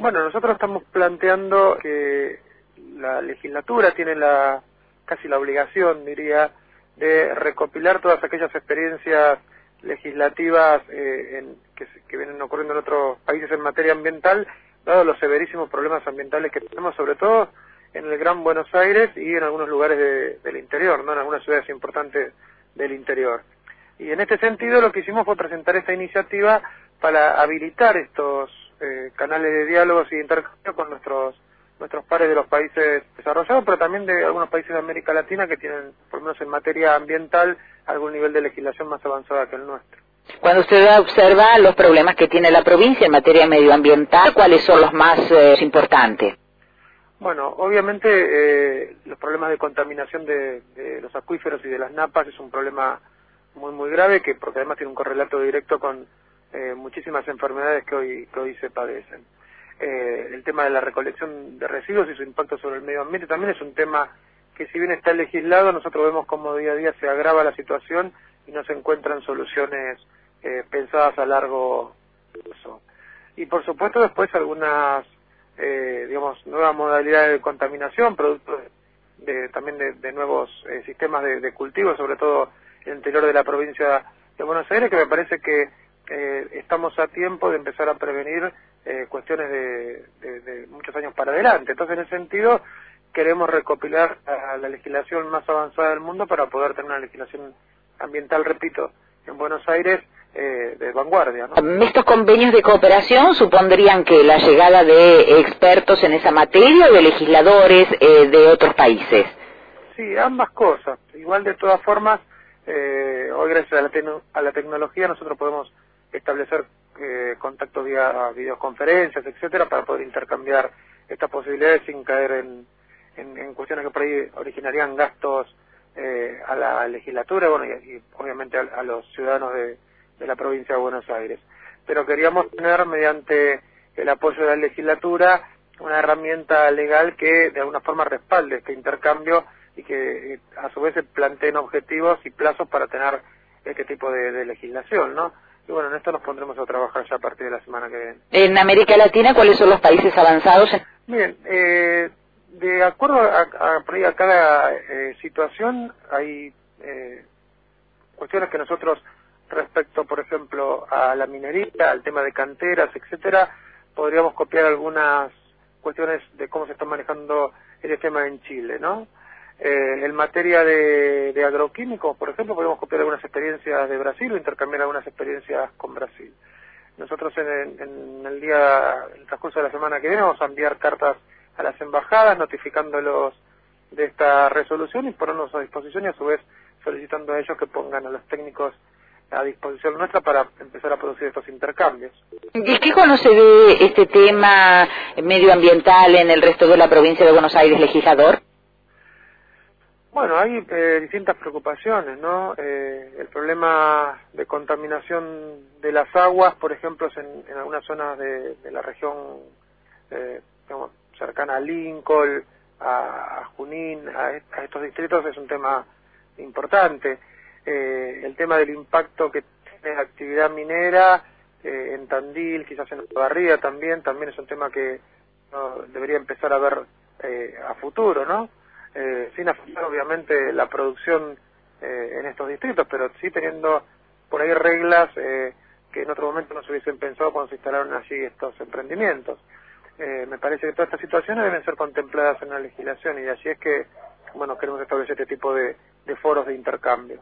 Bueno, nosotros estamos planteando que la legislatura tiene la casi la obligación, diría, de recopilar todas aquellas experiencias legislativas eh, que, que, vienen ocurriendo en otros países en materia ambiental, dado los severísimos problemas ambientales que tenemos, sobre todo en el Gran Buenos Aires y en algunos lugares del interior, ¿no? en algunas ciudades importantes del interior. Y en este sentido lo que hicimos fue presentar esta iniciativa para habilitar estos eh, canales de diálogos y de intercambio con nuestros nuestros pares de los países desarrollados, pero también de algunos países de América Latina que tienen, por lo menos en materia ambiental, algún nivel de legislación más avanzada que el nuestro. Cuando usted observa los problemas que tiene la provincia en materia medioambiental, ¿cuáles son los más eh, importantes? Bueno, obviamente eh, los problemas de contaminación de, de, los acuíferos y de las napas es un problema muy muy grave que porque además tiene un correlato directo con eh, muchísimas enfermedades que hoy, que hoy se padecen. Eh, el tema de la recolección de residuos y su impacto sobre el medio ambiente también es un tema que si bien está legislado, nosotros vemos como día a día se agrava la situación y no se encuentran soluciones eh, pensadas a largo plazo. Y por supuesto después algunas, eh, digamos, nuevas modalidades de contaminación, producto de, también de, de nuevos eh, sistemas de, de cultivo, sobre todo en el interior de la provincia de Buenos Aires, que me parece que eh, estamos a tiempo de empezar a prevenir eh, cuestiones de, de, de, muchos años para adelante. Entonces, en ese sentido, queremos recopilar a la legislación más avanzada del mundo para poder tener una legislación ambiental, repito, en Buenos Aires eh, de vanguardia. ¿no? ¿Estos convenios de cooperación supondrían que la llegada de expertos en esa materia o de legisladores eh, de otros países? Sí, ambas cosas. Igual, de todas formas, eh, hoy gracias a la, a la tecnología nosotros podemos establecer eh, contactos vía videoconferencias, etcétera, para poder intercambiar estas posibilidades sin caer en, en, cuestiones que por ahí originarían gastos eh, a la legislatura bueno, y, obviamente a, a, los ciudadanos de, de la provincia de Buenos Aires. Pero queríamos tener, mediante el apoyo de la legislatura, una herramienta legal que de alguna forma respalde este intercambio y que a su vez planteen objetivos y plazos para tener este tipo de, de legislación, ¿no? Y bueno, en esto nos pondremos a trabajar ya a partir de la semana que viene. En América Latina, ¿cuáles son los países avanzados? Bien, eh, de acuerdo a, a, a cada eh, situación, hay eh, cuestiones que nosotros, respecto, por ejemplo, a la minería, al tema de canteras, etcétera, podríamos copiar algunas cuestiones de cómo se está manejando el tema en Chile, ¿no? Eh, en materia de, de, agroquímicos, por ejemplo, podemos copiar algunas experiencias de Brasil o intercambiar algunas experiencias con Brasil. Nosotros en, en, el día, en el transcurso de la semana que viene, vamos a enviar cartas a las embajadas notificándolos de esta resolución y ponernos a disposición y a su vez solicitando a ellos que pongan a los técnicos a disposición nuestra para empezar a producir estos intercambios. ¿Y qué conoce de este tema medioambiental en el resto de la provincia de Buenos Aires, legislador? Bueno, hay eh, distintas preocupaciones, ¿no? Eh, el problema de contaminación de las aguas, por ejemplo, en, en algunas zonas de, la región eh, digamos, cercana a Lincoln, a, a Junín, a, a, estos distritos es un tema importante. Eh, el tema del impacto que tiene la actividad minera eh, en Tandil, quizás en Barría también, también es un tema que no, debería empezar a ver eh, a futuro, ¿no? Eh, sin afectar obviamente la producción eh, en estos distritos, pero sí teniendo por ahí reglas eh, que en otro momento no se hubiesen pensado cuando se instalaron allí estos emprendimientos. Eh, me parece que todas estas situaciones deben ser contempladas en la legislación y así es que, bueno, queremos establecer este tipo de, de foros de intercambio.